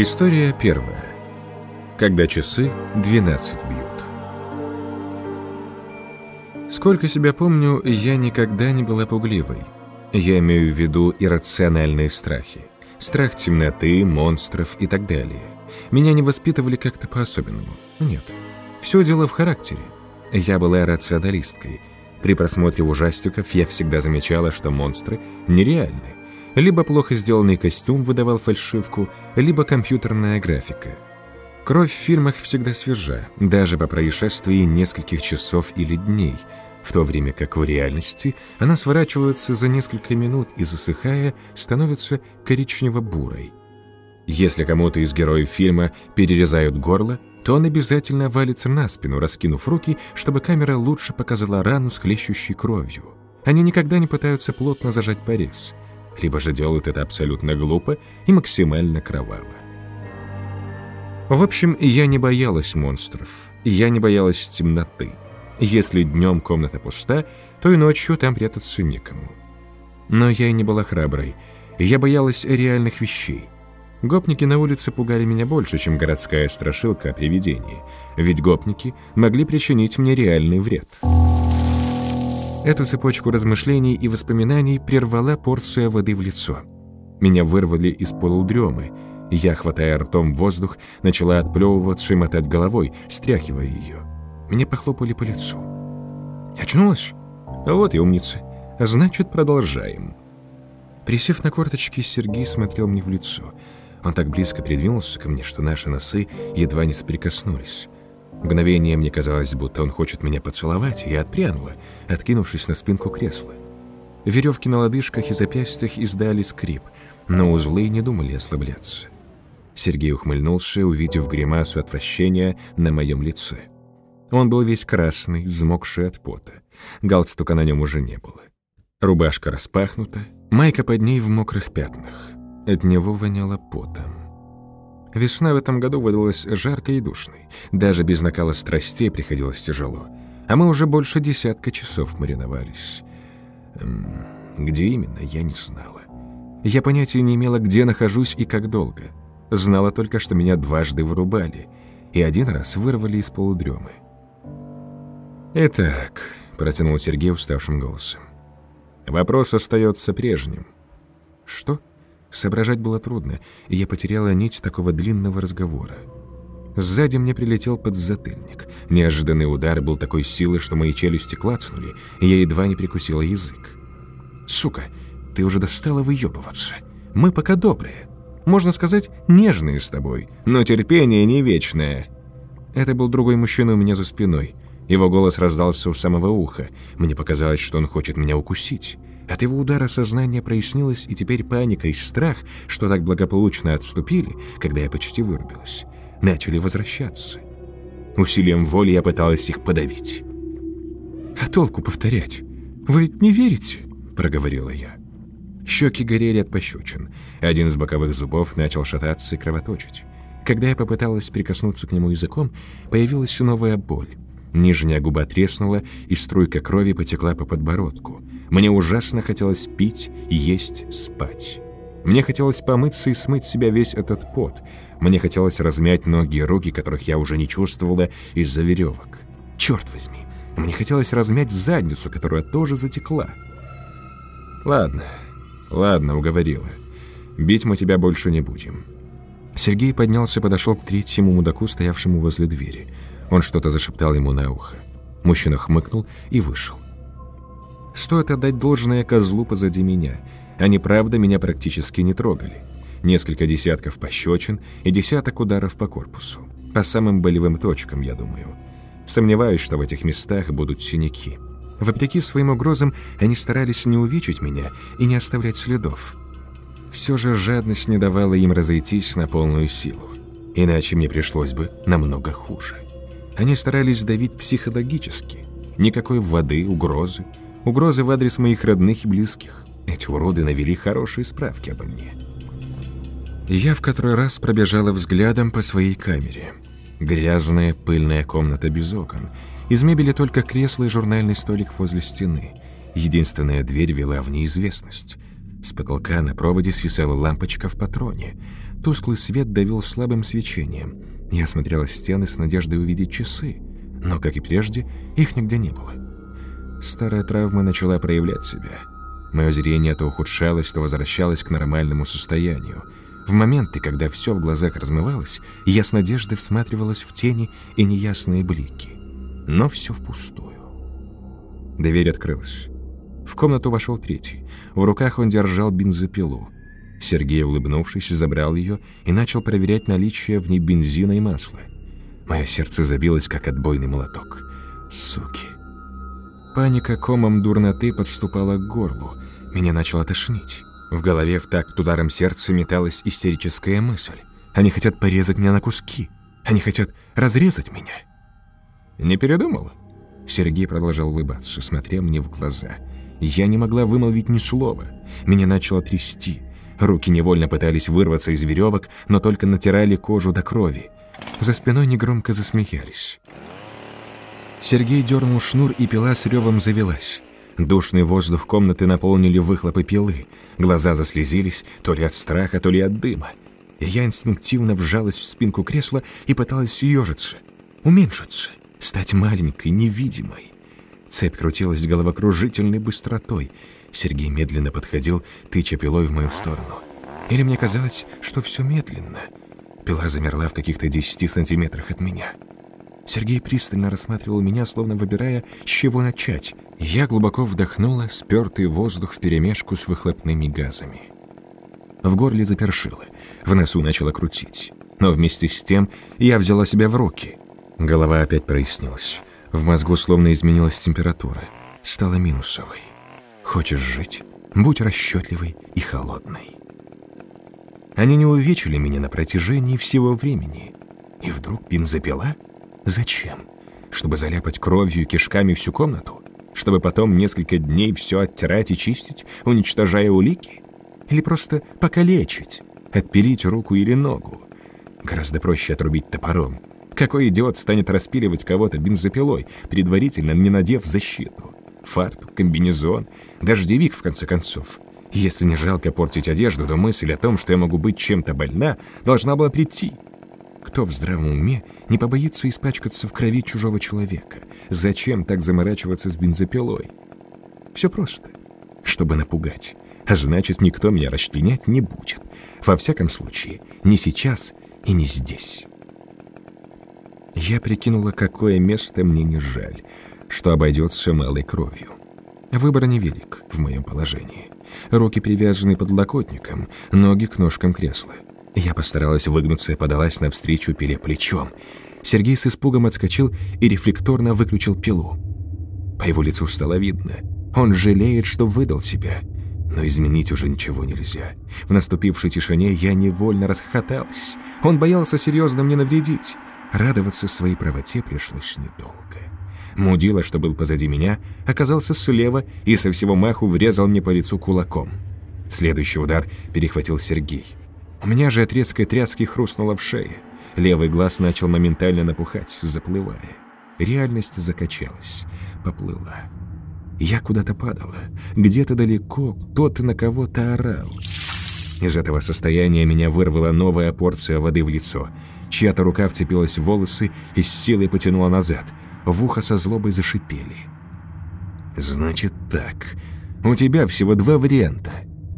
История первая. Когда часы 12 бьют. Сколько себя помню, я никогда не была пугливой. Я имею в виду иррациональные страхи. Страх темноты, монстров и так далее. Меня не воспитывали как-то по-особенному. Нет. Все дело в характере. Я была рационалисткой. При просмотре ужастиков я всегда замечала, что монстры нереальны. Либо плохо сделанный костюм выдавал фальшивку, либо компьютерная графика. Кровь в фильмах всегда свежа, даже по происшествии нескольких часов или дней, в то время как в реальности она сворачивается за несколько минут и, засыхая, становится коричнево-бурой. Если кому-то из героев фильма перерезают горло, то он обязательно валится на спину, раскинув руки, чтобы камера лучше показала рану с хлещущей кровью. Они никогда не пытаются плотно зажать порез – либо же делают это абсолютно глупо и максимально кроваво. В общем, я не боялась монстров, я не боялась темноты. Если днем комната пуста, то и ночью там прятаться некому. Но я и не была храброй, я боялась реальных вещей. Гопники на улице пугали меня больше, чем городская страшилка о привидении, ведь гопники могли причинить мне реальный вред. Эту цепочку размышлений и воспоминаний прервала порция воды в лицо. Меня вырвали из полудремы. Я, хватая ртом воздух, начала отплевываться и мотать головой, стряхивая ее. Меня похлопали по лицу. Очнулась? Вот и умница. Значит, продолжаем. Присев на корточки, Сергей смотрел мне в лицо. Он так близко придвинулся ко мне, что наши носы едва не соприкоснулись. Мгновение мне казалось, будто он хочет меня поцеловать, и я отпрянула, откинувшись на спинку кресла. Веревки на лодыжках и запястьях издали скрип, но узлы не думали ослабляться. Сергей ухмыльнулся, увидев гримасу отвращения на моем лице. Он был весь красный, взмокший от пота. Галстука на нем уже не было. Рубашка распахнута, майка под ней в мокрых пятнах. От него воняло потом. Весна в этом году выдалась жаркой и душной. Даже без накала страстей приходилось тяжело. А мы уже больше десятка часов мариновались. Где именно, я не знала. Я понятия не имела, где нахожусь и как долго. Знала только, что меня дважды вырубали. И один раз вырвали из полудремы. «Итак», — протянул Сергей уставшим голосом, — «вопрос остается прежним». «Что?» Соображать было трудно, и я потеряла нить такого длинного разговора. Сзади мне прилетел подзатыльник. Неожиданный удар был такой силы, что мои челюсти клацнули, и я едва не прикусила язык. «Сука, ты уже достала выебываться. Мы пока добрые. Можно сказать, нежные с тобой, но терпение не вечное». Это был другой мужчина у меня за спиной. Его голос раздался у самого уха. Мне показалось, что он хочет меня укусить. От его удара сознание прояснилось, и теперь паника и страх, что так благополучно отступили, когда я почти вырубилась, начали возвращаться. Усилием воли я пыталась их подавить. «А толку повторять? Вы не верите?» – проговорила я. Щеки горели от пощечин. Один из боковых зубов начал шататься и кровоточить. Когда я попыталась прикоснуться к нему языком, появилась новая боль. Нижняя губа треснула, и струйка крови потекла по подбородку. Мне ужасно хотелось пить, есть, спать. Мне хотелось помыться и смыть себя весь этот пот. Мне хотелось размять ноги и руки, которых я уже не чувствовала из-за веревок. Черт возьми, мне хотелось размять задницу, которая тоже затекла. Ладно, ладно, уговорила. Бить мы тебя больше не будем. Сергей поднялся и подошел к третьему мудаку, стоявшему возле двери. Он что-то зашептал ему на ухо. Мужчина хмыкнул и вышел. Стоит отдать должное козлу позади меня. Они, правда, меня практически не трогали. Несколько десятков пощечин и десяток ударов по корпусу. По самым болевым точкам, я думаю. Сомневаюсь, что в этих местах будут синяки. Вопреки своим угрозам, они старались не увечить меня и не оставлять следов. Все же жадность не давала им разойтись на полную силу. Иначе мне пришлось бы намного хуже. Они старались давить психологически. Никакой воды, угрозы. Угрозы в адрес моих родных и близких. Эти уроды навели хорошие справки обо мне. Я в который раз пробежала взглядом по своей камере. Грязная, пыльная комната без окон. Из мебели только кресло и журнальный столик возле стены. Единственная дверь вела в неизвестность. С потолка на проводе свисала лампочка в патроне. Тусклый свет давил слабым свечением. Я смотрела стены с надеждой увидеть часы, но, как и прежде, их нигде не было. Старая травма начала проявлять себя. Мое зрение то ухудшалось, то возвращалось к нормальному состоянию. В моменты, когда все в глазах размывалось, я с надеждой всматривалась в тени и неясные блики. Но все впустую. Дверь открылась. В комнату вошел третий. В руках он держал бензопилу. Сергей, улыбнувшись, забрал ее и начал проверять наличие в ней бензина и масла. Мое сердце забилось, как отбойный молоток. Суки. Паника комом дурноты подступала к горлу. Меня начало тошнить. В голове в такт ударом сердца металась истерическая мысль. Они хотят порезать меня на куски. Они хотят разрезать меня. Не передумал? Сергей продолжал улыбаться, смотря мне в глаза. Я не могла вымолвить ни слова. Меня начало трясти. Руки невольно пытались вырваться из веревок, но только натирали кожу до крови. За спиной негромко засмеялись. Сергей дернул шнур, и пила с ревом завелась. Душный воздух комнаты наполнили выхлопы пилы. Глаза заслезились то ли от страха, то ли от дыма. Я инстинктивно вжалась в спинку кресла и пыталась съежиться, уменьшиться, стать маленькой, невидимой. Цепь крутилась головокружительной быстротой. Сергей медленно подходил, тыча пилой в мою сторону. Или мне казалось, что все медленно. Пила замерла в каких-то десяти сантиметрах от меня. Сергей пристально рассматривал меня, словно выбирая, с чего начать. Я глубоко вдохнула спертый воздух вперемешку с выхлопными газами. В горле запершило, в носу начало крутить. Но вместе с тем я взяла себя в руки. Голова опять прояснилась. В мозгу словно изменилась температура. Стала минусовой. Хочешь жить? Будь расчетливой и холодной. Они не увечили меня на протяжении всего времени. И вдруг бензопила? Зачем? Чтобы заляпать кровью и кишками всю комнату? Чтобы потом несколько дней все оттирать и чистить, уничтожая улики? Или просто покалечить, отпилить руку или ногу? Гораздо проще отрубить топором, какой идиот станет распиливать кого-то бензопилой, предварительно не надев защиту? Фартук, комбинезон, дождевик, в конце концов. Если не жалко портить одежду, то мысль о том, что я могу быть чем-то больна, должна была прийти. Кто в здравом уме не побоится испачкаться в крови чужого человека? Зачем так заморачиваться с бензопилой? Все просто. Чтобы напугать. А значит, никто меня расчленять не будет. Во всяком случае, не сейчас и не здесь. Я прикинула, какое место мне не жаль, что обойдется малой кровью. Выбор невелик в моем положении. Руки привязаны подлокотником, ноги к ножкам кресла. Я постаралась выгнуться и подалась навстречу пиле плечом. Сергей с испугом отскочил и рефлекторно выключил пилу. По его лицу стало видно. Он жалеет, что выдал себя. Но изменить уже ничего нельзя. В наступившей тишине я невольно расхохоталась. Он боялся серьезно мне навредить. Радоваться своей правоте пришлось недолго. Мудила, что был позади меня, оказался слева и со всего маху врезал мне по лицу кулаком. Следующий удар перехватил Сергей. У меня же от резкой тряски хрустнуло в шее. Левый глаз начал моментально напухать, заплывая. Реальность закачалась, поплыла. Я куда-то падала. Где-то далеко кто-то на кого-то орал. Из этого состояния меня вырвала новая порция воды в лицо — Чья-то рука вцепилась в волосы и с силой потянула назад. В ухо со злобой зашипели. «Значит так. У тебя всего два варианта.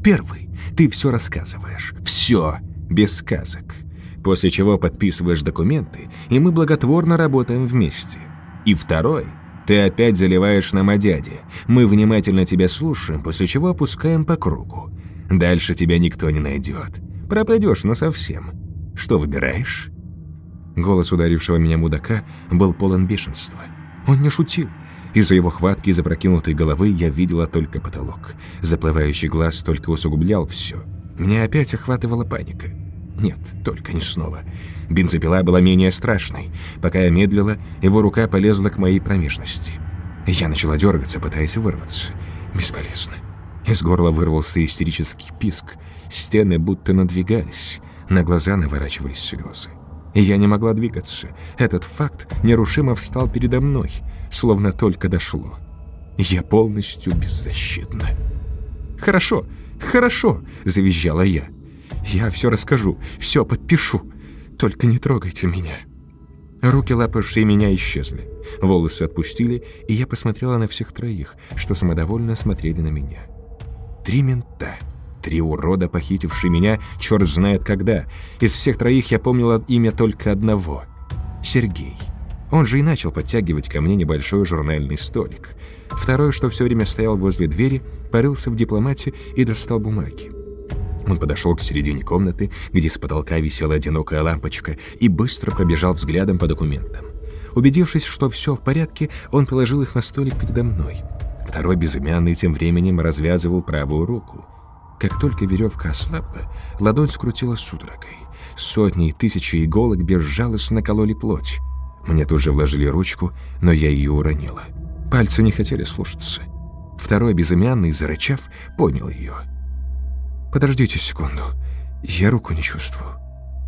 Первый. Ты все рассказываешь. Все. Без сказок. После чего подписываешь документы, и мы благотворно работаем вместе. И второй. Ты опять заливаешь нам о дяде. Мы внимательно тебя слушаем, после чего опускаем по кругу. Дальше тебя никто не найдет. Пропадешь насовсем. Что выбираешь?» Голос ударившего меня мудака был полон бешенства. Он не шутил. Из-за его хватки и запрокинутой головы я видела только потолок. Заплывающий глаз только усугублял все. Меня опять охватывала паника. Нет, только не снова. Бензопила была менее страшной. Пока я медлила, его рука полезла к моей промежности. Я начала дергаться, пытаясь вырваться. Бесполезно. Из горла вырвался истерический писк. Стены будто надвигались. На глаза наворачивались слезы я не могла двигаться. Этот факт нерушимо встал передо мной, словно только дошло. Я полностью беззащитна. «Хорошо», — «Хорошо», — завизжала я. «Я все расскажу, все подпишу. Только не трогайте меня». Руки, лапавшие меня, исчезли. Волосы отпустили, и я посмотрела на всех троих, что самодовольно смотрели на меня. Три мента. Три урода, похитившие меня, черт знает когда. Из всех троих я помнила имя только одного — Сергей. Он же и начал подтягивать ко мне небольшой журнальный столик. Второй, что все время стоял возле двери, порылся в дипломате и достал бумаги. Он подошел к середине комнаты, где с потолка висела одинокая лампочка, и быстро пробежал взглядом по документам. Убедившись, что все в порядке, он положил их на столик передо мной. Второй безымянный тем временем развязывал правую руку. Как только веревка ослабла, ладонь скрутила судорогой. Сотни и тысячи иголок безжалостно кололи плоть. Мне тут же вложили ручку, но я ее уронила. Пальцы не хотели слушаться. Второй безымянный, зарычав, понял ее. «Подождите секунду. Я руку не чувствую.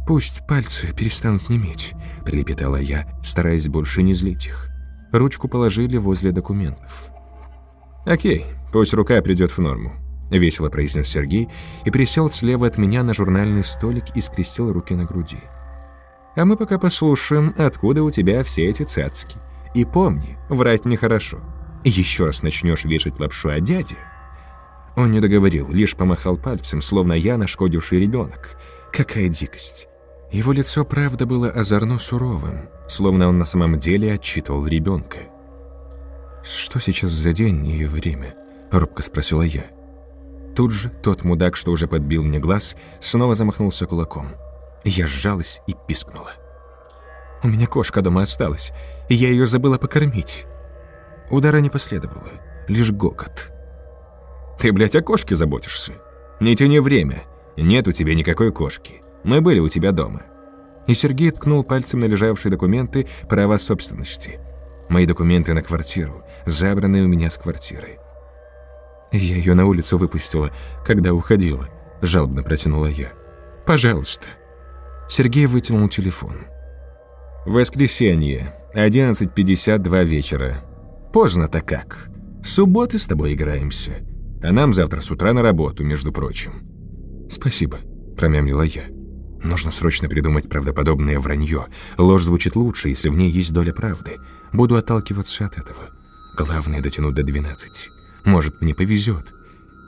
Пусть пальцы перестанут неметь», — прилепетала я, стараясь больше не злить их. Ручку положили возле документов. «Окей, пусть рука придет в норму», — весело произнес Сергей и присел слева от меня на журнальный столик и скрестил руки на груди. А мы пока послушаем, откуда у тебя все эти цацки. И помни, врать нехорошо. Еще раз начнешь вешать лапшу о дяде. Он не договорил, лишь помахал пальцем, словно я нашкодивший ребенок. Какая дикость. Его лицо, правда, было озорно суровым, словно он на самом деле отчитывал ребенка. «Что сейчас за день и время?» — робко спросила я. Тут же тот мудак, что уже подбил мне глаз, снова замахнулся кулаком. Я сжалась и пискнула. У меня кошка дома осталась, и я ее забыла покормить. Удара не последовало, лишь гокот. «Ты, блядь, о кошке заботишься? Не тяни время. Нет у тебя никакой кошки. Мы были у тебя дома». И Сергей ткнул пальцем на лежавшие документы права собственности. Мои документы на квартиру, забранные у меня с квартиры. Я ее на улицу выпустила, когда уходила, жалобно протянула я. «Пожалуйста». Сергей вытянул телефон. «Воскресенье, 11.52 вечера. Поздно-то как. Субботы с тобой играемся. А нам завтра с утра на работу, между прочим». «Спасибо», — промямлила я. «Нужно срочно придумать правдоподобное вранье. Ложь звучит лучше, если в ней есть доля правды. Буду отталкиваться от этого. Главное — дотянуть до 12. Может, мне повезет».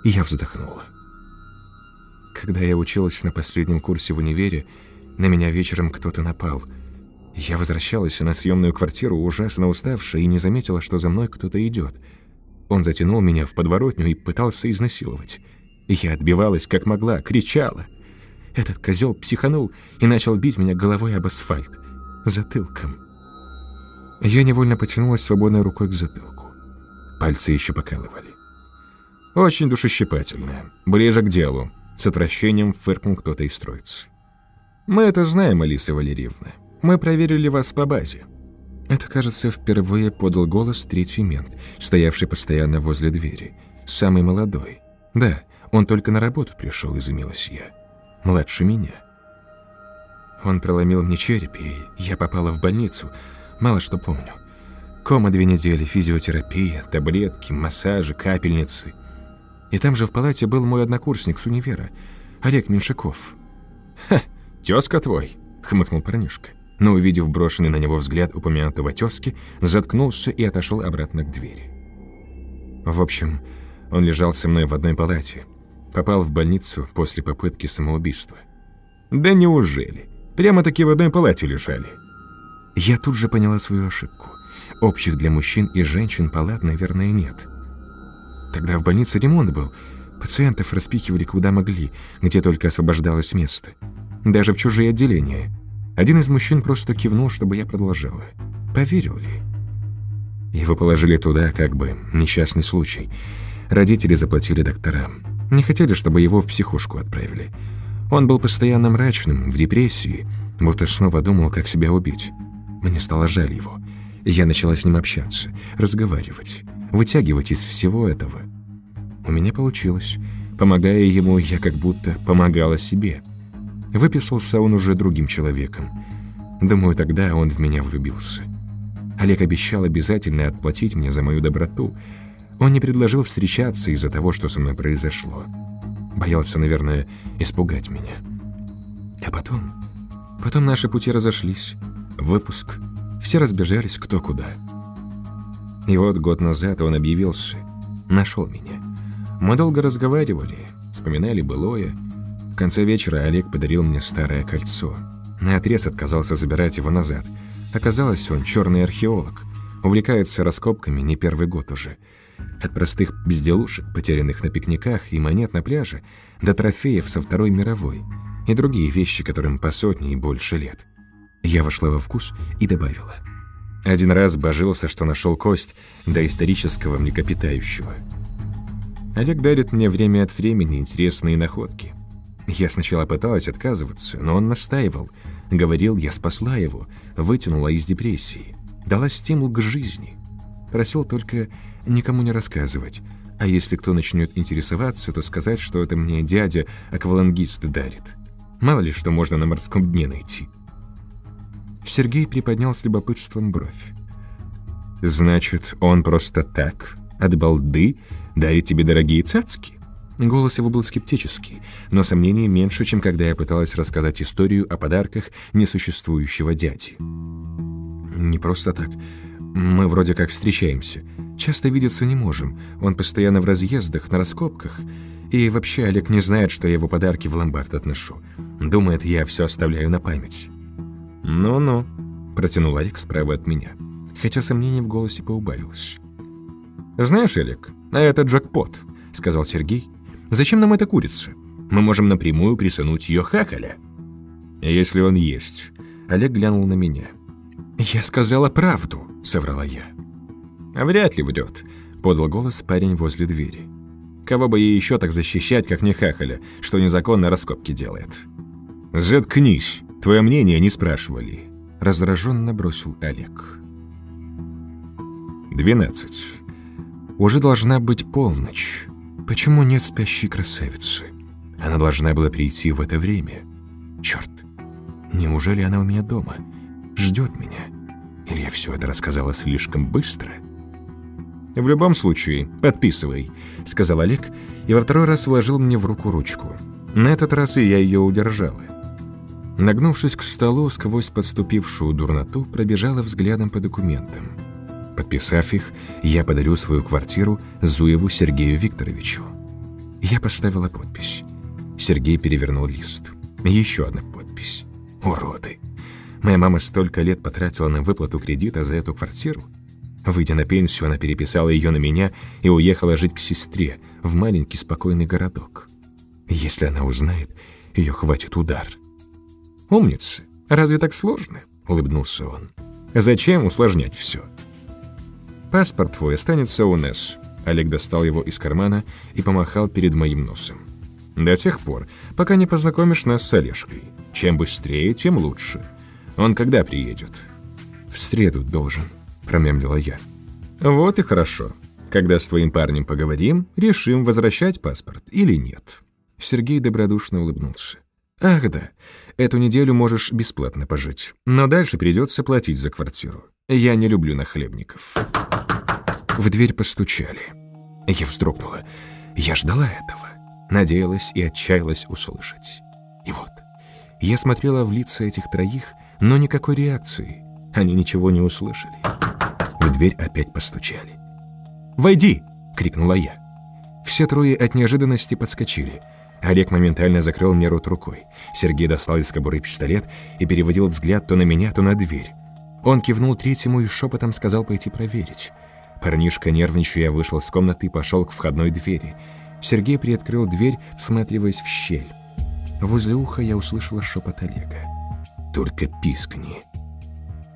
И я вздохнула. Когда я училась на последнем курсе в универе, на меня вечером кто-то напал. Я возвращалась на съемную квартиру, ужасно уставшая, и не заметила, что за мной кто-то идет. Он затянул меня в подворотню и пытался изнасиловать. Я отбивалась как могла, кричала. Этот козел психанул и начал бить меня головой об асфальт. Затылком. Я невольно потянулась свободной рукой к затылку. Пальцы еще покалывали. «Очень душещипательно. Ближе к делу», — с отвращением фыркнул кто-то из троицы. «Мы это знаем, Алиса Валерьевна. Мы проверили вас по базе». Это, кажется, впервые подал голос третий мент, стоявший постоянно возле двери. Самый молодой. Да, он только на работу пришел, изумилась я. Младше меня. Он проломил мне череп, и я попала в больницу. Мало что помню. Кома две недели, физиотерапия, таблетки, массажи, капельницы. И там же в палате был мой однокурсник с универа, Олег Меньшаков. Ха, «Тезка твой», — хмыкнул парнишка. Но, увидев брошенный на него взгляд упомянутого тезки, заткнулся и отошел обратно к двери. В общем, он лежал со мной в одной палате. Попал в больницу после попытки самоубийства. «Да неужели? Прямо-таки в одной палате лежали?» Я тут же поняла свою ошибку. Общих для мужчин и женщин палат, наверное, нет. Тогда в больнице ремонт был. Пациентов распихивали куда могли, где только освобождалось место даже в чужие отделения. Один из мужчин просто кивнул, чтобы я продолжала. Поверил ли? Его положили туда, как бы, несчастный случай. Родители заплатили докторам. Не хотели, чтобы его в психушку отправили. Он был постоянно мрачным, в депрессии, будто снова думал, как себя убить. Мне стало жаль его. Я начала с ним общаться, разговаривать, вытягивать из всего этого. У меня получилось. Помогая ему, я как будто помогала себе. Выписался он уже другим человеком. Думаю, тогда он в меня влюбился. Олег обещал обязательно отплатить мне за мою доброту. Он не предложил встречаться из-за того, что со мной произошло. Боялся, наверное, испугать меня. А потом... Потом наши пути разошлись. Выпуск. Все разбежались кто куда. И вот год назад он объявился. Нашел меня. Мы долго разговаривали, вспоминали былое. В конце вечера Олег подарил мне старое кольцо. На отрез отказался забирать его назад. Оказалось, он черный археолог. Увлекается раскопками не первый год уже. От простых безделушек, потерянных на пикниках и монет на пляже, до трофеев со Второй мировой и другие вещи, которым по сотне и больше лет. Я вошла во вкус и добавила. Один раз божился, что нашел кость до исторического млекопитающего. Олег дарит мне время от времени интересные находки. Я сначала пыталась отказываться, но он настаивал. Говорил, я спасла его, вытянула из депрессии, дала стимул к жизни. Просил только никому не рассказывать. А если кто начнет интересоваться, то сказать, что это мне дядя аквалангист дарит. Мало ли что можно на морском дне найти. Сергей приподнял с любопытством бровь. «Значит, он просто так, от балды, дарит тебе дорогие цацки?» Голос его был скептический, но сомнений меньше, чем когда я пыталась рассказать историю о подарках несуществующего дяди. «Не просто так. Мы вроде как встречаемся. Часто видеться не можем. Он постоянно в разъездах, на раскопках. И вообще Олег не знает, что я его подарки в ломбард отношу. Думает, я все оставляю на память». «Ну-ну», — протянул Олег справа от меня, хотя сомнений в голосе поубавилось. «Знаешь, Олег, а это джекпот», — сказал Сергей. «Зачем нам эта курица? Мы можем напрямую присунуть ее хакаля». «Если он есть». Олег глянул на меня. «Я сказала правду», — соврала я. «Вряд ли врет», — подал голос парень возле двери. «Кого бы ей еще так защищать, как не хахаля, что незаконно раскопки делает?» «Заткнись!» Твое мнение не спрашивали», — раздраженно бросил Олег. 12. Уже должна быть полночь. Почему нет спящей красавицы? Она должна была прийти в это время. Черт, неужели она у меня дома? Ждет меня? Или я все это рассказала слишком быстро? «В любом случае, подписывай», — сказал Олег, и во второй раз вложил мне в руку ручку. На этот раз и я ее удержала. Нагнувшись к столу, сквозь подступившую дурноту, пробежала взглядом по документам. Подписав их, я подарю свою квартиру Зуеву Сергею Викторовичу. Я поставила подпись. Сергей перевернул лист. Еще одна подпись. Уроды. Моя мама столько лет потратила на выплату кредита за эту квартиру. Выйдя на пенсию, она переписала ее на меня и уехала жить к сестре в маленький спокойный городок. Если она узнает, ее хватит удар. «Умница. Разве так сложно?» — улыбнулся он. «Зачем усложнять все?» «Паспорт твой останется у Несс». Олег достал его из кармана и помахал перед моим носом. «До тех пор, пока не познакомишь нас с Олежкой. Чем быстрее, тем лучше. Он когда приедет?» «В среду должен», — промямлила я. «Вот и хорошо. Когда с твоим парнем поговорим, решим, возвращать паспорт или нет». Сергей добродушно улыбнулся. «Ах да, эту неделю можешь бесплатно пожить, но дальше придется платить за квартиру. Я не люблю нахлебников». В дверь постучали. Я вздрогнула. Я ждала этого. Надеялась и отчаялась услышать. И вот, я смотрела в лица этих троих, но никакой реакции. Они ничего не услышали. В дверь опять постучали. «Войди!» — крикнула я. Все трое от неожиданности подскочили — Олег моментально закрыл мне рот рукой. Сергей достал из кобуры пистолет и переводил взгляд то на меня, то на дверь. Он кивнул третьему и шепотом сказал пойти проверить. Парнишка, нервничая, вышел из комнаты и пошел к входной двери. Сергей приоткрыл дверь, всматриваясь в щель. Возле уха я услышала шепот Олега. «Только пискни».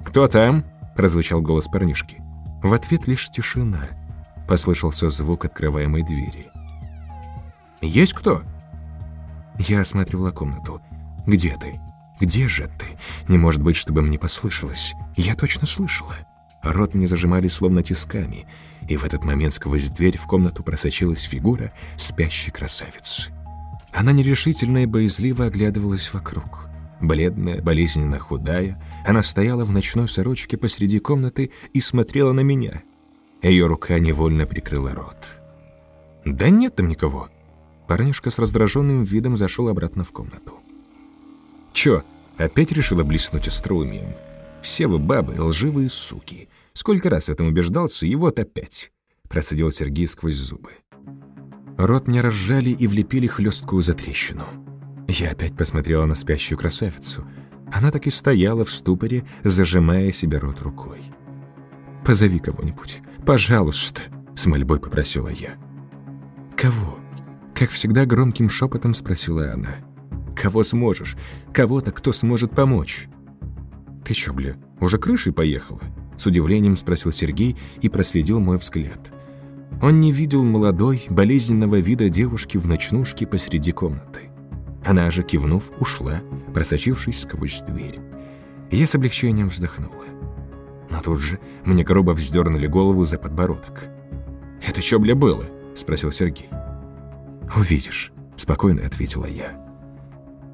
«Кто там?» – прозвучал голос парнишки. В ответ лишь тишина. Послышался звук открываемой двери. «Есть кто?» Я осматривала комнату. «Где ты? Где же ты? Не может быть, чтобы мне послышалось. Я точно слышала». Рот мне зажимали словно тисками, и в этот момент сквозь дверь в комнату просочилась фигура спящей красавицы. Она нерешительно и боязливо оглядывалась вокруг. Бледная, болезненно худая, она стояла в ночной сорочке посреди комнаты и смотрела на меня. Ее рука невольно прикрыла рот. «Да нет там никого», Парнишка с раздраженным видом зашел обратно в комнату. «Чё, опять решила блеснуть остроумием? Все вы бабы, лживые суки. Сколько раз в этом убеждался, и вот опять!» Процедил Сергей сквозь зубы. Рот мне разжали и влепили хлесткую затрещину. Я опять посмотрела на спящую красавицу. Она так и стояла в ступоре, зажимая себе рот рукой. «Позови кого-нибудь, пожалуйста», — с мольбой попросила я. «Кого?» — как всегда громким шепотом спросила она. «Кого сможешь? Кого-то, кто сможет помочь?» «Ты чё, бля, уже крышей поехала?» С удивлением спросил Сергей и проследил мой взгляд. Он не видел молодой, болезненного вида девушки в ночнушке посреди комнаты. Она же, кивнув, ушла, просочившись сквозь дверь. Я с облегчением вздохнула. Но тут же мне грубо вздернули голову за подбородок. «Это что, бля, было?» — спросил Сергей. «Увидишь», — спокойно ответила я.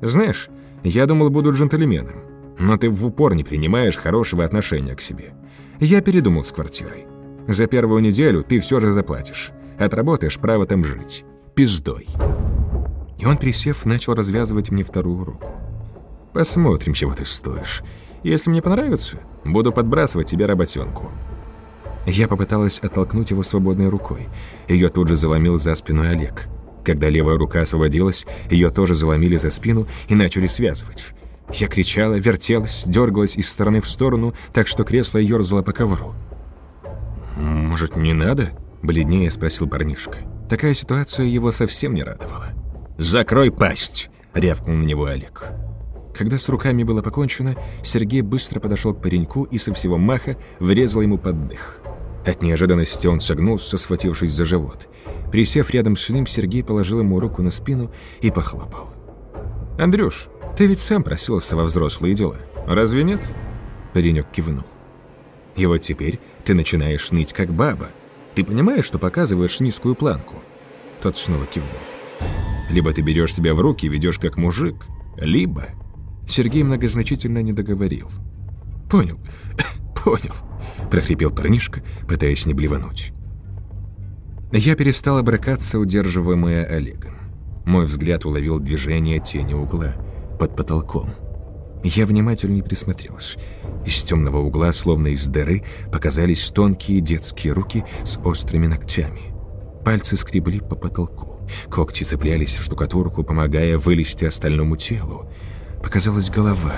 «Знаешь, я думал, буду джентльменом, но ты в упор не принимаешь хорошего отношения к себе. Я передумал с квартирой. За первую неделю ты все же заплатишь. Отработаешь право там жить. Пиздой». И он, присев, начал развязывать мне вторую руку. «Посмотрим, чего ты стоишь. Если мне понравится, буду подбрасывать тебе работенку». Я попыталась оттолкнуть его свободной рукой. Ее тут же заломил за спиной Олег. Когда левая рука освободилась, ее тоже заломили за спину и начали связывать. Я кричала, вертелась, дергалась из стороны в сторону, так что кресло ерзало по ковру. «Может, не надо?» – бледнее спросил парнишка. Такая ситуация его совсем не радовала. «Закрой пасть!» — рявкнул на него Олег. Когда с руками было покончено, Сергей быстро подошел к пареньку и со всего маха врезал ему под дых. От неожиданности он согнулся, схватившись за живот. Присев рядом с ним, Сергей положил ему руку на спину и похлопал. «Андрюш, ты ведь сам просился во взрослые дела, разве нет?» Паренек кивнул. «И вот теперь ты начинаешь ныть как баба. Ты понимаешь, что показываешь низкую планку?» Тот снова кивнул. Либо ты берешь себя в руки и ведешь как мужик, либо...» Сергей многозначительно не договорил. «Понял, понял», – прохрипел парнишка, пытаясь не блевануть. Я перестала бракаться, удерживаемая Олегом. Мой взгляд уловил движение тени угла под потолком. Я внимательнее присмотрелась. Из темного угла, словно из дыры, показались тонкие детские руки с острыми ногтями. Пальцы скребли по потолку. Когти цеплялись в штукатурку, помогая вылезти остальному телу. Показалась голова,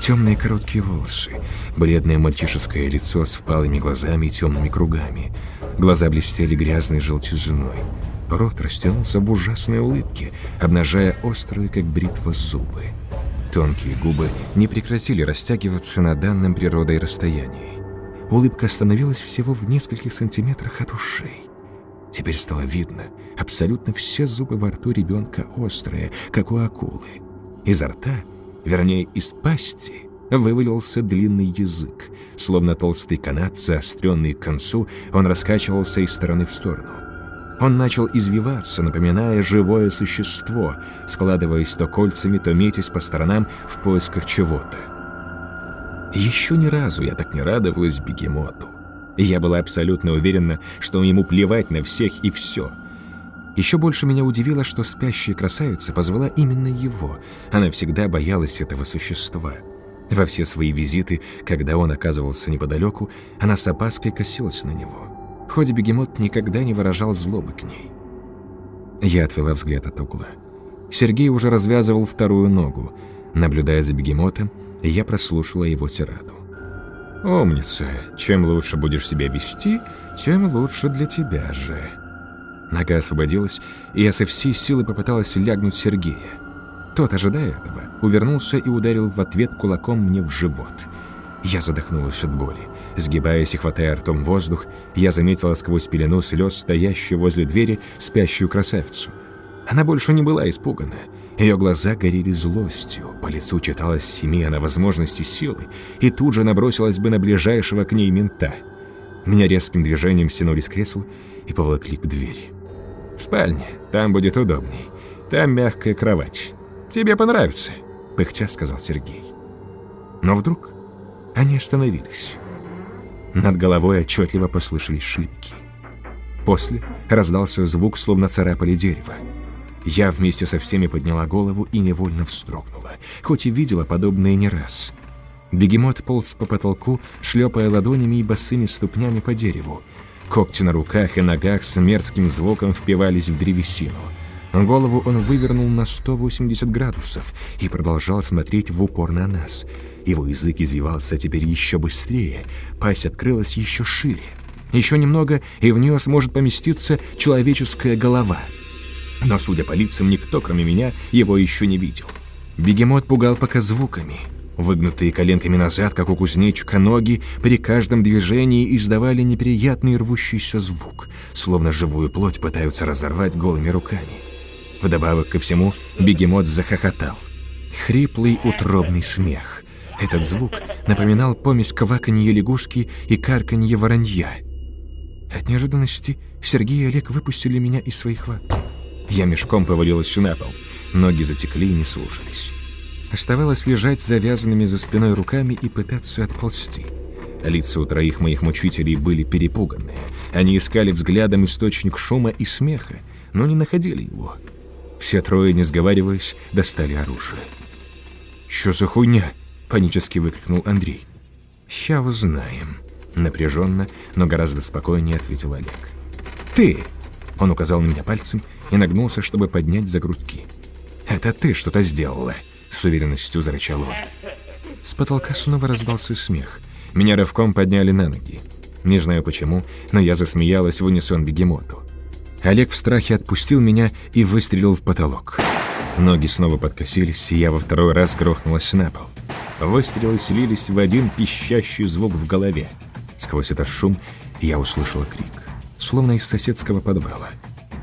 темные короткие волосы, бледное мальчишеское лицо с впалыми глазами и темными кругами. Глаза блестели грязной желтизной. Рот растянулся в ужасной улыбке, обнажая острые, как бритва, зубы. Тонкие губы не прекратили растягиваться на данном природой расстоянии. Улыбка остановилась всего в нескольких сантиметрах от ушей. Теперь стало видно, абсолютно все зубы во рту ребенка острые, как у акулы. Изо рта, вернее, из пасти, вывалился длинный язык. Словно толстый канат, заостренный к концу, он раскачивался из стороны в сторону. Он начал извиваться, напоминая живое существо, складываясь то кольцами, то метясь по сторонам в поисках чего-то. Еще ни разу я так не радовалась бегемоту. Я была абсолютно уверена, что ему плевать на всех и все. Еще больше меня удивило, что спящая красавица позвала именно его. Она всегда боялась этого существа. Во все свои визиты, когда он оказывался неподалеку, она с опаской косилась на него. Хоть бегемот никогда не выражал злобы к ней. Я отвела взгляд от угла. Сергей уже развязывал вторую ногу. Наблюдая за бегемотом, я прослушала его тираду. «Умница. Чем лучше будешь себя вести, тем лучше для тебя же». Нога освободилась, и я со всей силы попыталась лягнуть Сергея. Тот, ожидая этого, увернулся и ударил в ответ кулаком мне в живот. Я задохнулась от боли. Сгибаясь и хватая ртом воздух, я заметила сквозь пелену слез стоящую возле двери спящую красавицу. Она больше не была испугана. Ее глаза горели злостью, по лицу читалась семья на возможности силы, и тут же набросилась бы на ближайшего к ней мента. Меня резким движением стянули с кресла и поволокли к двери. «В спальне, там будет удобней. Там мягкая кровать. Тебе понравится», — пыхтя сказал Сергей. Но вдруг они остановились. Над головой отчетливо послышались шлепки. После раздался звук, словно царапали дерево. Я вместе со всеми подняла голову и невольно вздрогнула, хоть и видела подобное не раз. Бегемот полз по потолку, шлепая ладонями и босыми ступнями по дереву. Когти на руках и ногах с мерзким звуком впивались в древесину. Голову он вывернул на 180 градусов и продолжал смотреть в упор на нас. Его язык извивался теперь еще быстрее, пасть открылась еще шире. Еще немного, и в нее сможет поместиться человеческая голова. Но, судя по лицам, никто, кроме меня, его еще не видел. Бегемот пугал пока звуками. Выгнутые коленками назад, как у кузнечика, ноги при каждом движении издавали неприятный рвущийся звук, словно живую плоть пытаются разорвать голыми руками. Вдобавок ко всему, бегемот захохотал. Хриплый утробный смех. Этот звук напоминал помесь кваканье лягушки и карканье воронья. От неожиданности Сергей и Олег выпустили меня из своих хватки. Я мешком повалилась на пол. Ноги затекли и не слушались. Оставалось лежать завязанными за спиной руками и пытаться отползти. Лица у троих моих мучителей были перепуганные. Они искали взглядом источник шума и смеха, но не находили его. Все трое, не сговариваясь, достали оружие. «Чё за хуйня?» — панически выкрикнул Андрей. «Ща узнаем», — напряженно, но гораздо спокойнее ответил Олег. «Ты!» — он указал на меня пальцем и нагнулся, чтобы поднять за грудки. «Это ты что-то сделала!» — с уверенностью зарычал он. С потолка снова раздался смех. Меня рывком подняли на ноги. Не знаю почему, но я засмеялась в унисон бегемоту. Олег в страхе отпустил меня и выстрелил в потолок. Ноги снова подкосились, и я во второй раз грохнулась на пол. Выстрелы слились в один пищащий звук в голове. Сквозь этот шум я услышала крик, словно из соседского подвала.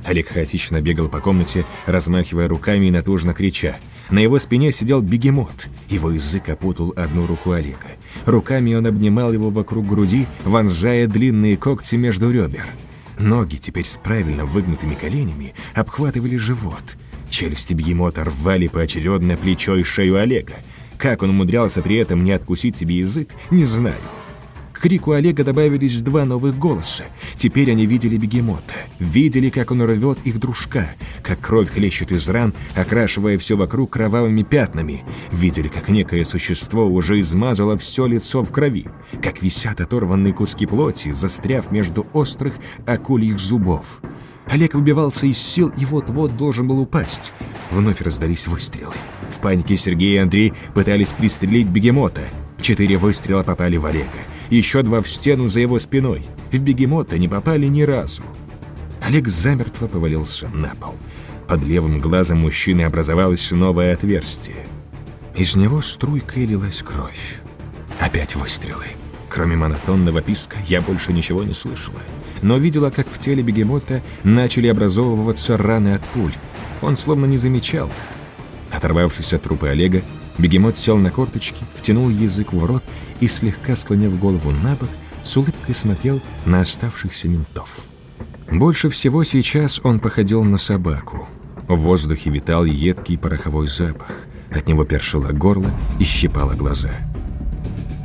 Олег хаотично бегал по комнате, размахивая руками и натужно крича. На его спине сидел бегемот. Его язык опутал одну руку Олега. Руками он обнимал его вокруг груди, вонзая длинные когти между ребер. Ноги, теперь с правильно выгнутыми коленями, обхватывали живот. Челюсти бегемота рвали поочередно плечо и шею Олега. Как он умудрялся при этом не откусить себе язык, не знаю. Крику Олега добавились два новых голоса. Теперь они видели бегемота, видели, как он рвет их дружка, как кровь хлещет из ран, окрашивая все вокруг кровавыми пятнами. Видели, как некое существо уже измазало все лицо в крови, как висят оторванные куски плоти, застряв между острых акульих зубов. Олег выбивался из сил и вот-вот должен был упасть. Вновь раздались выстрелы. В панике Сергей и Андрей пытались пристрелить бегемота. Четыре выстрела попали в Олега. Еще два в стену за его спиной. В бегемота не попали ни разу. Олег замертво повалился на пол. Под левым глазом мужчины образовалось новое отверстие. Из него струйкой лилась кровь. Опять выстрелы. Кроме монотонного писка, я больше ничего не слышала. Но видела, как в теле бегемота начали образовываться раны от пуль. Он словно не замечал их. Оторвавшись от трупа Олега, бегемот сел на корточки, втянул язык в рот и, слегка склонив голову на бок, с улыбкой смотрел на оставшихся ментов. Больше всего сейчас он походил на собаку. В воздухе витал едкий пороховой запах. От него першило горло и щипало глаза.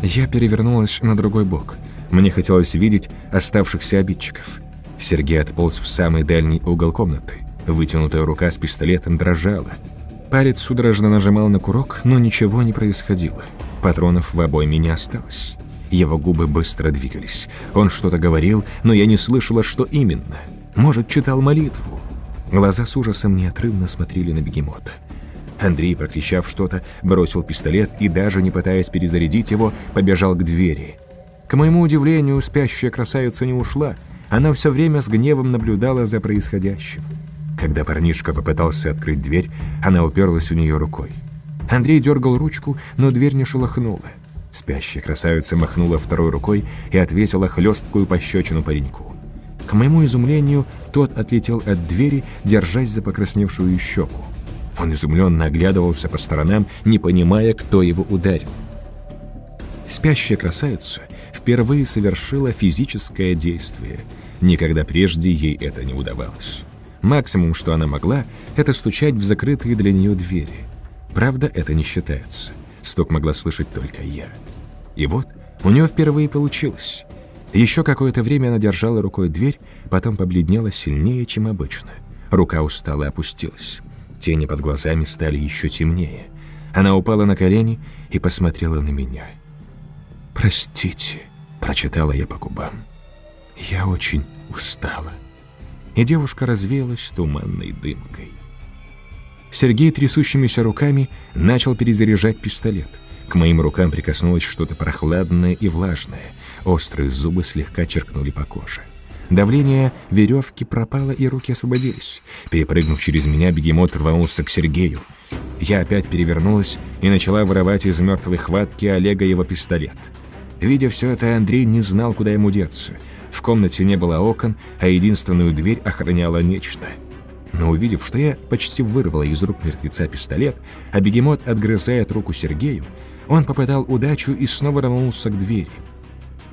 Я перевернулась на другой бок. Мне хотелось видеть оставшихся обидчиков. Сергей отполз в самый дальний угол комнаты. Вытянутая рука с пистолетом дрожала. Палец судорожно нажимал на курок, но ничего не происходило. Патронов в обойме не осталось. Его губы быстро двигались. Он что-то говорил, но я не слышала, что именно. Может, читал молитву. Глаза с ужасом неотрывно смотрели на бегемота. Андрей, прокричав что-то, бросил пистолет и, даже не пытаясь перезарядить его, побежал к двери. К моему удивлению, спящая красавица не ушла. Она все время с гневом наблюдала за происходящим. Когда парнишка попытался открыть дверь, она уперлась у нее рукой. Андрей дергал ручку, но дверь не шелохнула. Спящая красавица махнула второй рукой и отвесила хлесткую пощечину пареньку. К моему изумлению, тот отлетел от двери, держась за покрасневшую щеку. Он изумленно оглядывался по сторонам, не понимая, кто его ударил. Спящая красавица впервые совершила физическое действие. Никогда прежде ей это не удавалось. Максимум, что она могла, это стучать в закрытые для нее двери. Правда, это не считается. Стук могла слышать только я. И вот, у нее впервые получилось. Еще какое-то время она держала рукой дверь, потом побледнела сильнее, чем обычно. Рука устала опустилась. Тени под глазами стали еще темнее. Она упала на колени и посмотрела на меня. «Простите», — прочитала я по губам. «Я очень устала». И девушка развеялась туманной дымкой. Сергей трясущимися руками начал перезаряжать пистолет. К моим рукам прикоснулось что-то прохладное и влажное. Острые зубы слегка черкнули по коже. Давление веревки пропало, и руки освободились. Перепрыгнув через меня, бегемот рванулся к Сергею. Я опять перевернулась и начала воровать из мертвой хватки Олега его пистолет. Видя все это, Андрей не знал, куда ему деться. В комнате не было окон, а единственную дверь охраняло нечто. Но увидев, что я почти вырвала из рук мертвеца пистолет, а бегемот отгрызает руку Сергею, он попытал удачу и снова рванулся к двери.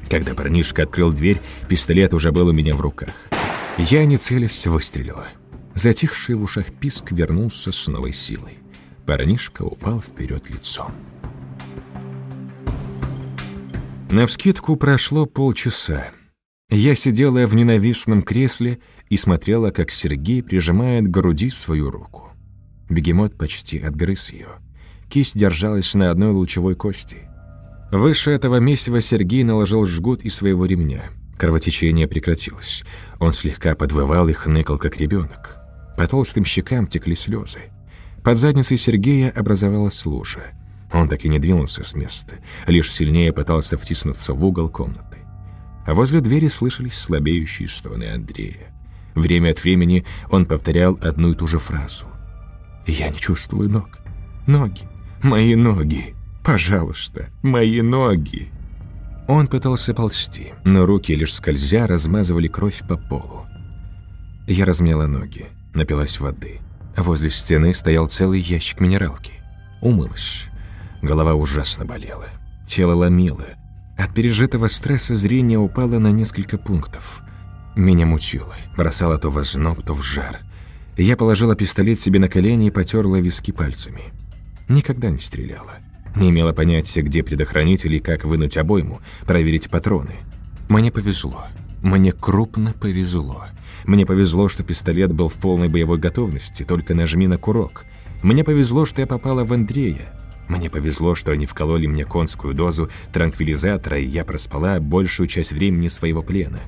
Когда парнишка открыл дверь, пистолет уже был у меня в руках. Я, не целясь, выстрелила. Затихший в ушах писк вернулся с новой силой. Парнишка упал вперед лицом. Навскидку прошло полчаса. Я сидела в ненавистном кресле и смотрела, как Сергей прижимает к груди свою руку. Бегемот почти отгрыз ее. Кисть держалась на одной лучевой кости. Выше этого месива Сергей наложил жгут из своего ремня. Кровотечение прекратилось. Он слегка подвывал и хныкал, как ребенок. По толстым щекам текли слезы. Под задницей Сергея образовалась лужа. Он так и не двинулся с места, лишь сильнее пытался втиснуться в угол комнаты. А возле двери слышались слабеющие стоны Андрея. Время от времени он повторял одну и ту же фразу. «Я не чувствую ног. Ноги. Мои ноги». «Пожалуйста, мои ноги!» Он пытался ползти, но руки, лишь скользя, размазывали кровь по полу. Я размяла ноги, напилась воды. Возле стены стоял целый ящик минералки. Умылась. Голова ужасно болела. Тело ломило. От пережитого стресса зрение упало на несколько пунктов. Меня мутило, бросало то в озноб, то в жар. Я положила пистолет себе на колени и потерла виски пальцами. Никогда не стреляла. Не имела понятия, где предохранитель и как вынуть обойму, проверить патроны. Мне повезло. Мне крупно повезло. Мне повезло, что пистолет был в полной боевой готовности, только нажми на курок. Мне повезло, что я попала в Андрея. Мне повезло, что они вкололи мне конскую дозу транквилизатора, и я проспала большую часть времени своего плена.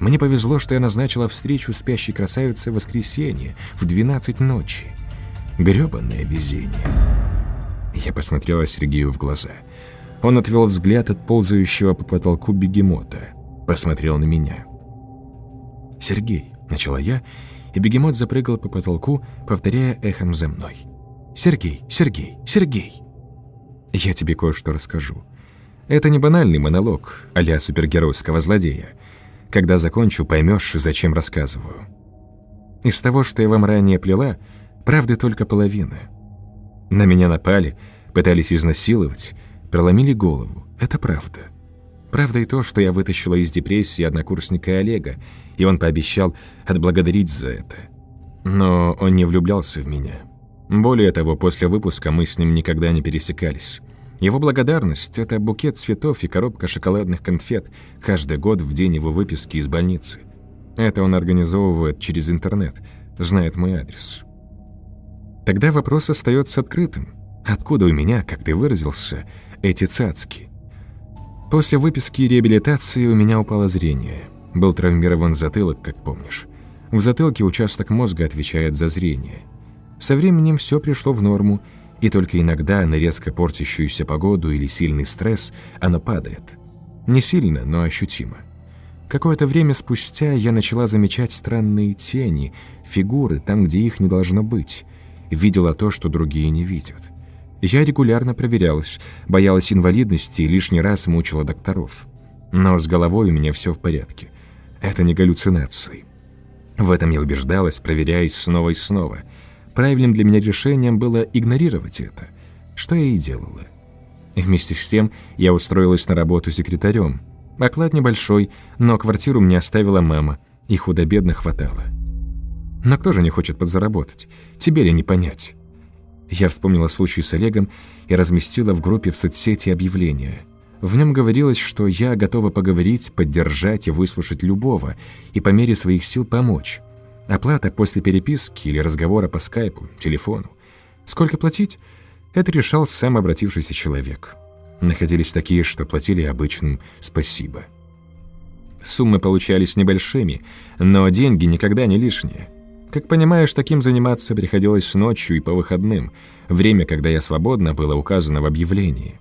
Мне повезло, что я назначила встречу спящей красавице в воскресенье в 12 ночи. Грёбанное везение. Я посмотрела Сергею в глаза. Он отвел взгляд от ползающего по потолку бегемота. Посмотрел на меня. «Сергей», — начала я, и бегемот запрыгал по потолку, повторяя эхом за мной. «Сергей, Сергей, Сергей!» «Я тебе кое-что расскажу. Это не банальный монолог а супергеройского злодея. Когда закончу, поймешь, зачем рассказываю. Из того, что я вам ранее плела, правды только половина. На меня напали, пытались изнасиловать, проломили голову. Это правда. Правда и то, что я вытащила из депрессии однокурсника Олега, и он пообещал отблагодарить за это. Но он не влюблялся в меня. Более того, после выпуска мы с ним никогда не пересекались. Его благодарность – это букет цветов и коробка шоколадных конфет каждый год в день его выписки из больницы. Это он организовывает через интернет, знает мой адрес. Тогда вопрос остается открытым. Откуда у меня, как ты выразился, эти цацки? После выписки и реабилитации у меня упало зрение. Был травмирован затылок, как помнишь. В затылке участок мозга отвечает за зрение. Со временем все пришло в норму, и только иногда на резко портящуюся погоду или сильный стресс оно падает. Не сильно, но ощутимо. Какое-то время спустя я начала замечать странные тени, фигуры там, где их не должно быть – видела то, что другие не видят. Я регулярно проверялась, боялась инвалидности и лишний раз мучила докторов. Но с головой у меня все в порядке. Это не галлюцинации. В этом я убеждалась, проверяясь снова и снова. Правильным для меня решением было игнорировать это, что я и делала. Вместе с тем я устроилась на работу секретарем. Оклад небольшой, но квартиру мне оставила мама, и худо-бедно хватало. Но кто же не хочет подзаработать? Тебе ли не понять? Я вспомнила случай с Олегом и разместила в группе в соцсети объявление. В нем говорилось, что я готова поговорить, поддержать и выслушать любого, и по мере своих сил помочь. Оплата после переписки или разговора по скайпу, телефону. Сколько платить? Это решал сам обратившийся человек. Находились такие, что платили обычным «спасибо». Суммы получались небольшими, но деньги никогда не лишние. Как понимаешь, таким заниматься приходилось ночью и по выходным, время, когда я свободна, было указано в объявлении.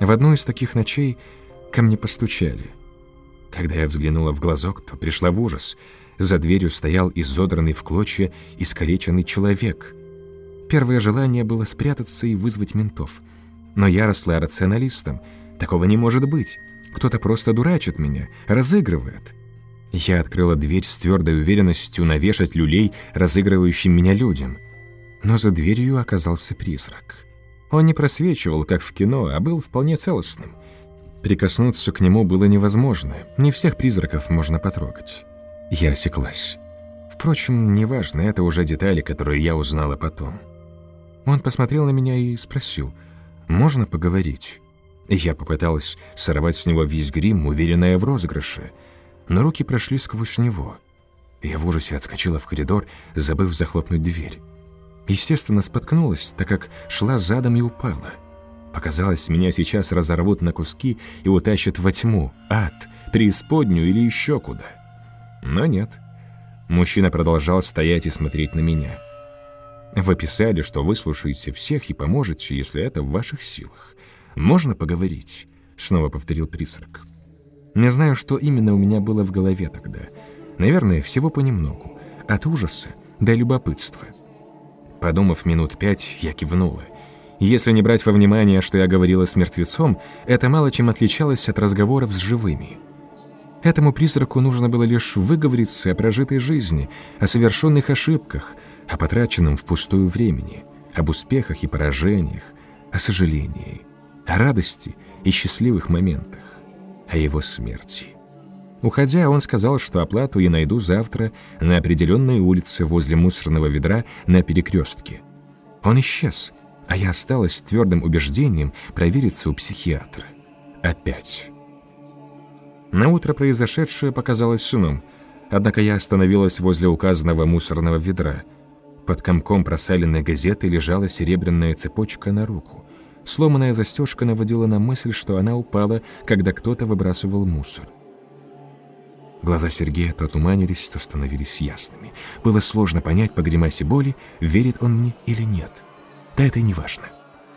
В одну из таких ночей ко мне постучали. Когда я взглянула в глазок, то пришла в ужас. За дверью стоял изодранный в клочья искалеченный человек. Первое желание было спрятаться и вызвать ментов. Но я росла рационалистом. Такого не может быть. Кто-то просто дурачит меня, разыгрывает. Я открыла дверь с твердой уверенностью навешать люлей разыгрывающим меня людям. Но за дверью оказался призрак. Он не просвечивал, как в кино, а был вполне целостным. Прикоснуться к нему было невозможно, не всех призраков можно потрогать. Я осеклась. Впрочем, неважно, это уже детали, которые я узнала потом. Он посмотрел на меня и спросил, «Можно поговорить?» Я попыталась сорвать с него весь грим, уверенная в розыгрыше – но руки прошли сквозь него. Я в ужасе отскочила в коридор, забыв захлопнуть дверь. Естественно, споткнулась, так как шла задом и упала. Показалось, меня сейчас разорвут на куски и утащат во тьму, ад, преисподнюю или еще куда. Но нет. Мужчина продолжал стоять и смотреть на меня. Вы писали, что выслушаете всех и поможете, если это в ваших силах. Можно поговорить?» Снова повторил призрак. Не знаю, что именно у меня было в голове тогда. Наверное, всего понемногу. От ужаса до любопытства. Подумав минут пять, я кивнула. Если не брать во внимание, что я говорила с мертвецом, это мало чем отличалось от разговоров с живыми. Этому призраку нужно было лишь выговориться о прожитой жизни, о совершенных ошибках, о потраченном впустую времени, об успехах и поражениях, о сожалении, о радости и счастливых моментах о его смерти. Уходя, он сказал, что оплату я найду завтра на определенной улице возле мусорного ведра на перекрестке. Он исчез, а я осталась с твердым убеждением провериться у психиатра. Опять. На утро произошедшее показалось сном, однако я остановилась возле указанного мусорного ведра. Под комком просаленной газеты лежала серебряная цепочка на руку. Сломанная застежка наводила на мысль, что она упала, когда кто-то выбрасывал мусор. Глаза Сергея то туманились, то становились ясными. Было сложно понять по гримасе боли, верит он мне или нет. Да это и не важно.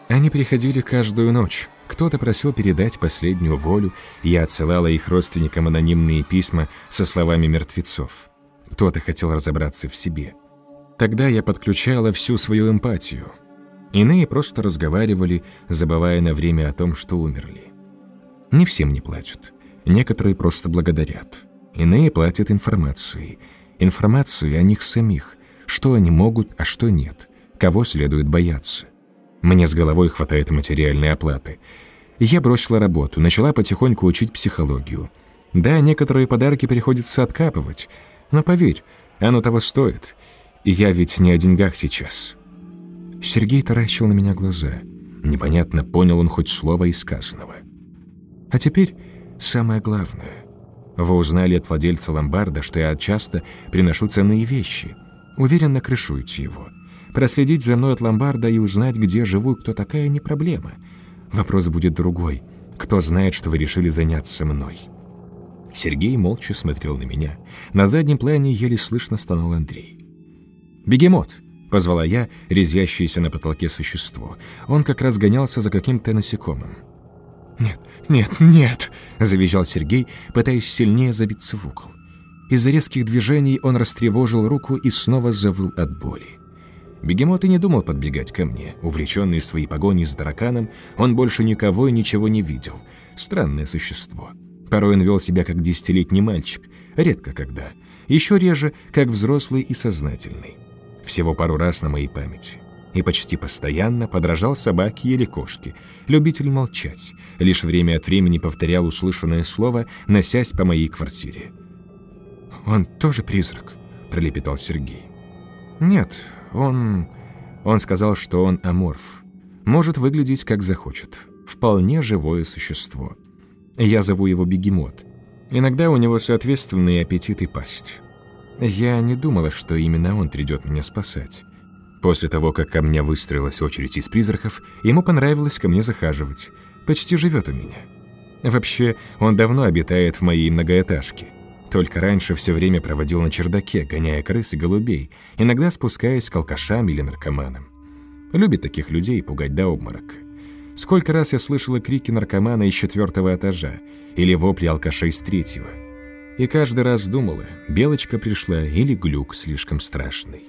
Они приходили каждую ночь. Кто-то просил передать последнюю волю, и я отсылала их родственникам анонимные письма со словами мертвецов. Кто-то хотел разобраться в себе. Тогда я подключала всю свою эмпатию — Иные просто разговаривали, забывая на время о том, что умерли. Не всем не платят. Некоторые просто благодарят. Иные платят информацией. Информацией о них самих. Что они могут, а что нет. Кого следует бояться. Мне с головой хватает материальной оплаты. Я бросила работу, начала потихоньку учить психологию. Да, некоторые подарки приходится откапывать, но поверь, оно того стоит. И я ведь не о деньгах сейчас. Сергей таращил на меня глаза. Непонятно, понял он хоть слово из сказанного. А теперь самое главное. Вы узнали от владельца ломбарда, что я часто приношу ценные вещи. Уверенно крышуете его. Проследить за мной от ломбарда и узнать, где живу и кто такая, не проблема. Вопрос будет другой. Кто знает, что вы решили заняться мной?» Сергей молча смотрел на меня. На заднем плане еле слышно стонал Андрей. «Бегемот!» Позвала я резвящееся на потолке существо. Он как раз гонялся за каким-то насекомым. «Нет, нет, нет!» – завизжал Сергей, пытаясь сильнее забиться в угол. Из-за резких движений он растревожил руку и снова завыл от боли. Бегемот и не думал подбегать ко мне. Увлеченный своей погоней с драканом, он больше никого и ничего не видел. Странное существо. Порой он вел себя как десятилетний мальчик, редко когда. Еще реже, как взрослый и сознательный всего пару раз на моей памяти. И почти постоянно подражал собаке или кошке, любитель молчать, лишь время от времени повторял услышанное слово, носясь по моей квартире. «Он тоже призрак?» – пролепетал Сергей. «Нет, он...» Он сказал, что он аморф. Может выглядеть как захочет. Вполне живое существо. Я зову его бегемот. Иногда у него соответственный аппетит и пасть. Я не думала, что именно он придет меня спасать. После того, как ко мне выстроилась очередь из призраков, ему понравилось ко мне захаживать. Почти живет у меня. Вообще, он давно обитает в моей многоэтажке. Только раньше все время проводил на чердаке, гоняя крыс и голубей, иногда спускаясь к алкашам или наркоманам. Любит таких людей пугать до обморока. Сколько раз я слышала крики наркомана из четвертого этажа или вопли алкашей с третьего. И каждый раз думала, белочка пришла или глюк слишком страшный.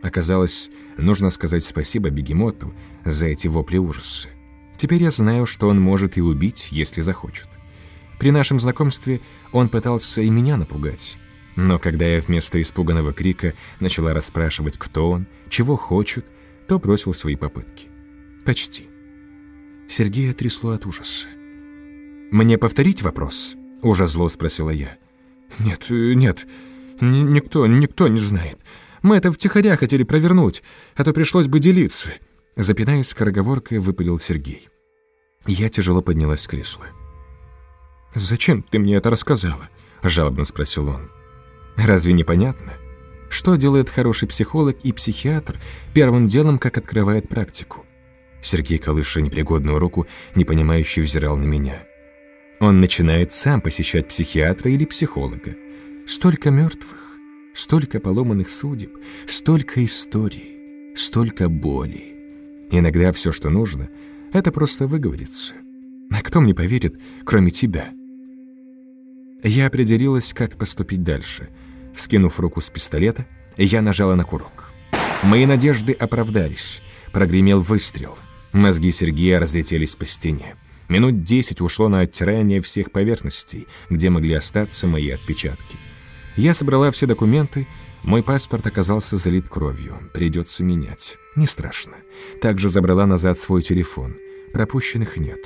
Оказалось, нужно сказать спасибо бегемоту за эти вопли ужаса. Теперь я знаю, что он может и убить, если захочет. При нашем знакомстве он пытался и меня напугать. Но когда я вместо испуганного крика начала расспрашивать, кто он, чего хочет, то бросил свои попытки. Почти. Сергея трясло от ужаса. «Мне повторить вопрос?» — уже зло спросила я. «Нет, нет, никто, никто не знает. Мы это втихаря хотели провернуть, а то пришлось бы делиться». Запинаясь скороговоркой, выпалил Сергей. Я тяжело поднялась с кресла. «Зачем ты мне это рассказала?» — жалобно спросил он. «Разве не понятно? Что делает хороший психолог и психиатр первым делом, как открывает практику? Сергей, колыша непригодную руку, непонимающе взирал на меня. Он начинает сам посещать психиатра или психолога. Столько мертвых, столько поломанных судеб, столько историй, столько боли. Иногда все, что нужно, это просто выговориться. А кто мне поверит, кроме тебя?» Я определилась, как поступить дальше. Вскинув руку с пистолета, я нажала на курок. Мои надежды оправдались. Прогремел выстрел. Мозги Сергея разлетелись по стене. Минут десять ушло на оттирание всех поверхностей, где могли остаться мои отпечатки. Я собрала все документы, мой паспорт оказался залит кровью, придется менять. Не страшно. Также забрала назад свой телефон. Пропущенных нет.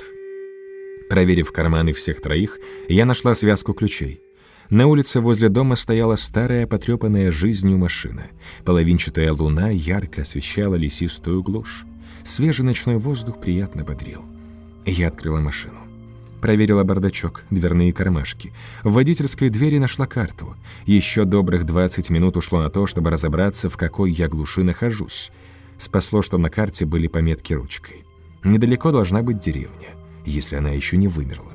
Проверив карманы всех троих, я нашла связку ключей. На улице возле дома стояла старая, потрепанная жизнью машина. Половинчатая луна ярко освещала лесистую глушь. Свежий ночной воздух приятно бодрил. Я открыла машину. Проверила бардачок, дверные кармашки. В водительской двери нашла карту. Еще добрых 20 минут ушло на то, чтобы разобраться, в какой я глуши нахожусь. Спасло, что на карте были пометки ручкой. Недалеко должна быть деревня если она еще не вымерла.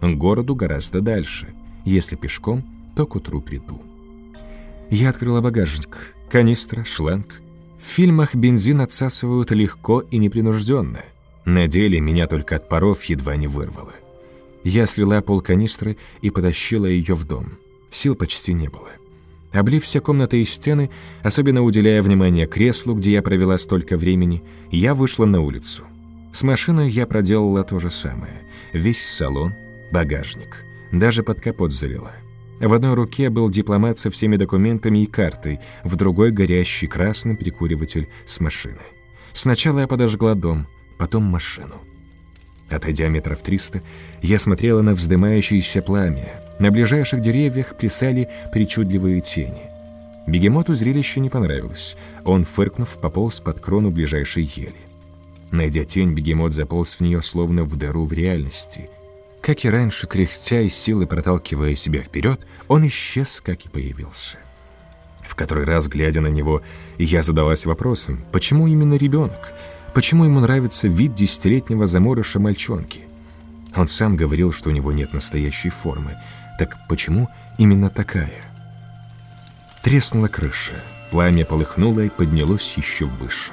Городу гораздо дальше. Если пешком, то к утру приду. Я открыла багажник. Канистра, шланг. В фильмах бензин отсасывают легко и непринужденно. На деле меня только от паров едва не вырвало. Я слила пол канистры и потащила ее в дом. Сил почти не было. Облив все комнаты и стены, особенно уделяя внимание креслу, где я провела столько времени, я вышла на улицу. С машиной я проделала то же самое. Весь салон, багажник, даже под капот залила. В одной руке был дипломат со всеми документами и картой, в другой горящий красный прикуриватель с машины. Сначала я подожгла дом, потом машину. Отойдя метров триста, я смотрела на вздымающееся пламя. На ближайших деревьях плясали причудливые тени. Бегемоту зрелище не понравилось. Он, фыркнув, пополз под крону ближайшей ели. Найдя тень, бегемот заполз в нее, словно в дыру в реальности. Как и раньше, кряхтя и силой проталкивая себя вперед, он исчез, как и появился. В который раз, глядя на него, я задалась вопросом, почему именно ребенок? Почему ему нравится вид десятилетнего заморыша мальчонки? Он сам говорил, что у него нет настоящей формы. Так почему именно такая? Треснула крыша, пламя полыхнуло и поднялось еще выше.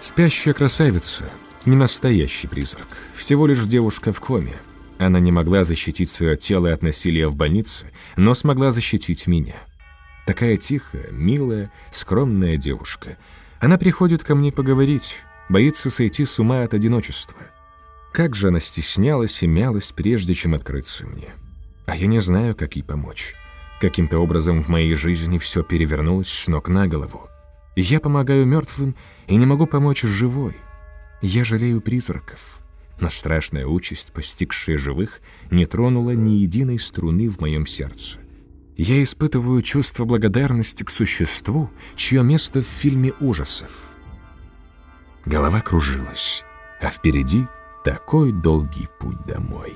Спящая красавица — не настоящий призрак, всего лишь девушка в коме. Она не могла защитить свое тело от насилия в больнице, но смогла защитить меня. Такая тихая, милая, скромная девушка. Она приходит ко мне поговорить, боится сойти с ума от одиночества. Как же она стеснялась и мялась, прежде чем открыться мне. А я не знаю, как ей помочь. Каким-то образом в моей жизни все перевернулось с ног на голову. Я помогаю мертвым и не могу помочь живой. Я жалею призраков. Но страшная участь, постигшая живых, не тронула ни единой струны в моем сердце. Я испытываю чувство благодарности к существу, чье место в фильме ужасов. Голова кружилась, а впереди такой долгий путь домой.